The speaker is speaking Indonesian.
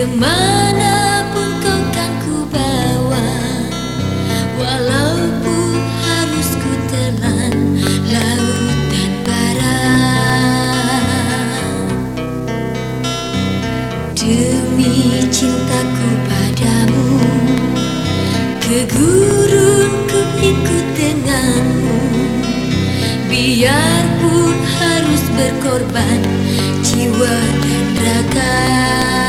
Ke mana pun kau kan ku bawa Walaupun harus ku telan laut dan Demi cintaku padamu Ke gurun ku ikut denganmu. Biarpun harus berkorban jiwa dan raga.